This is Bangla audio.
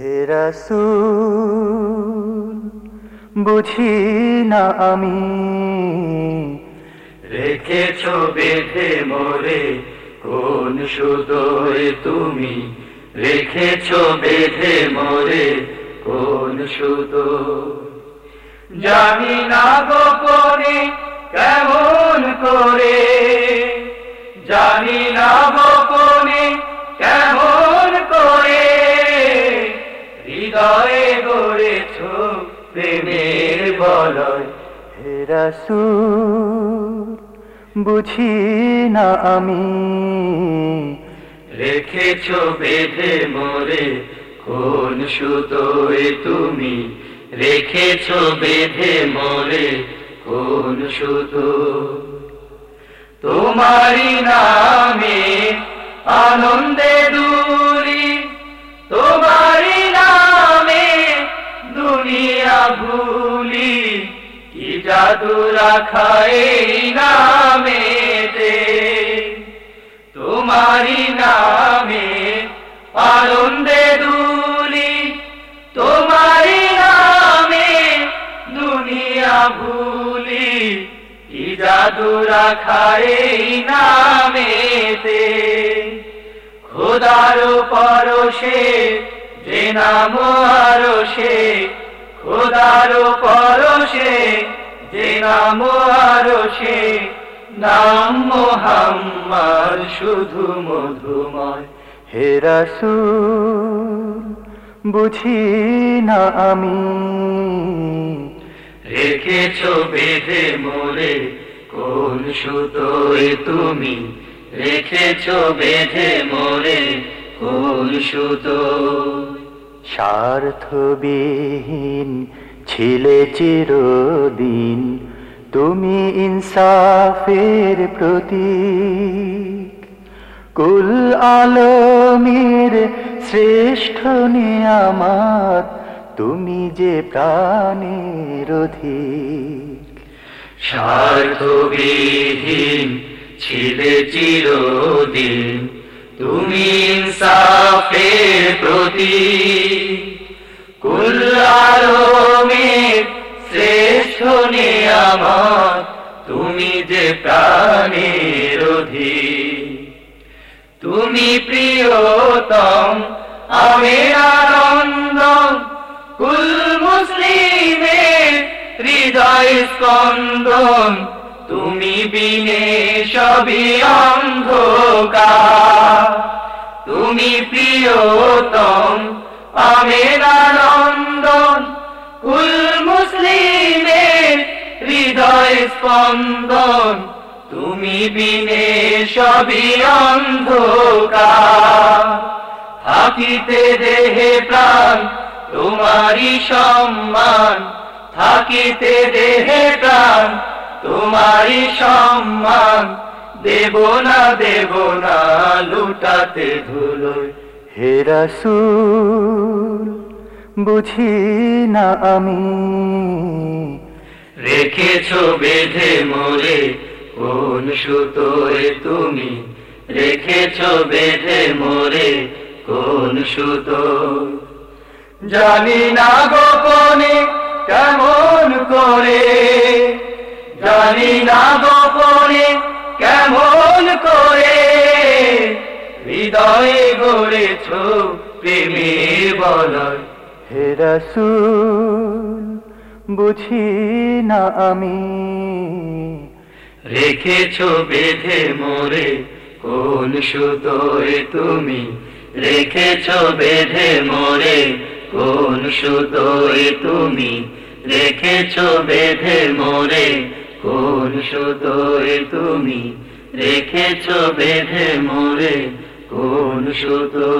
হে রাসূল, বুঝি না আমি? রেখেছ বেঁধে মোরে, কোন সুদোয় তুমি? রেখেছ বেঁধে মোরে, কোন সুদো জানি না গোপনে কেমন করে। জানি গড়েছ প্রেমের বলয়। হে রাসূল, বুঝি না আমি? রেখেছ বেঁধে মোরে, কোন সুতোয় তুমি? রেখেছ বেঁধে মোরে, কোন সুতো? তোমারি নামে আনন্দে জাদু রাখা এই নামেতে তোমারি নামে আনন্দে দুলি তোমারি নামে দুনিয়া ভুলি, কি জাদু রাখা এই নামেতে খোদার পরশে যে নাম আরশে, খোদার পরশে যে নাম আরশে নাম মোহাম্মদ শুধু মধুময়। হে রাসূল বুঝি না আমি? রেখেছ বেঁধে মোরে কোন সুতোয় তুমি? রেখেছ বেঁধে মোরে কোন সুতো স্বার্থবিহীন ছিলে চিরদিন, তুমি ইনসাফের প্রতীক। কুল আলমের শ্রেষ্ঠ নিয়ামত, তুমি যে প্রাণের অধিক। স্বার্থবিহীন ছিলে চিরদিন, তুমি ইনসাফের প্রতি কুল্লারমের প্রাণের তুমি প্রিয়তম আমের আনন্দ। কুল মুসলিমের হৃদয় স্পন্দন। তুমি বিনে সবই অন্ধকার। তুমি প্রিয়তম আমের আনন্দন স্পন্দন, তুমি বিনে সবই অন্ধকার। থাকিতে দেহে প্রাণ তোমারি সম্মান। থাকিতে দেহে প্রাণ তোমারি সম্মান। দেব না দেব না, লুটাতে ধুলোয় হে রাসূল, বুঝি না আমি রেখেছ বেঁধে মোরে, কোন সুতোয় তুমি? রেখেছ বেঁধে মোরে, কোন সুতো জানি না গোপনে কেমন করে, জানি না গোপনে কেমন করে। হৃদয়ে গড়েছ প্রেমের বলয়। হে রাসূল বুঝি না আমি। রেখেছ বেঁধে মোরে, কোন সুতোয় তুমি? রেখেছ বেঁধে মোরে, কোন সুতোয় তুমি? রেখেছ বেঁধে মোরে, কোন সুতোয় তুমি? রেখেছ বেঁধে মোরে, কোন সুতো?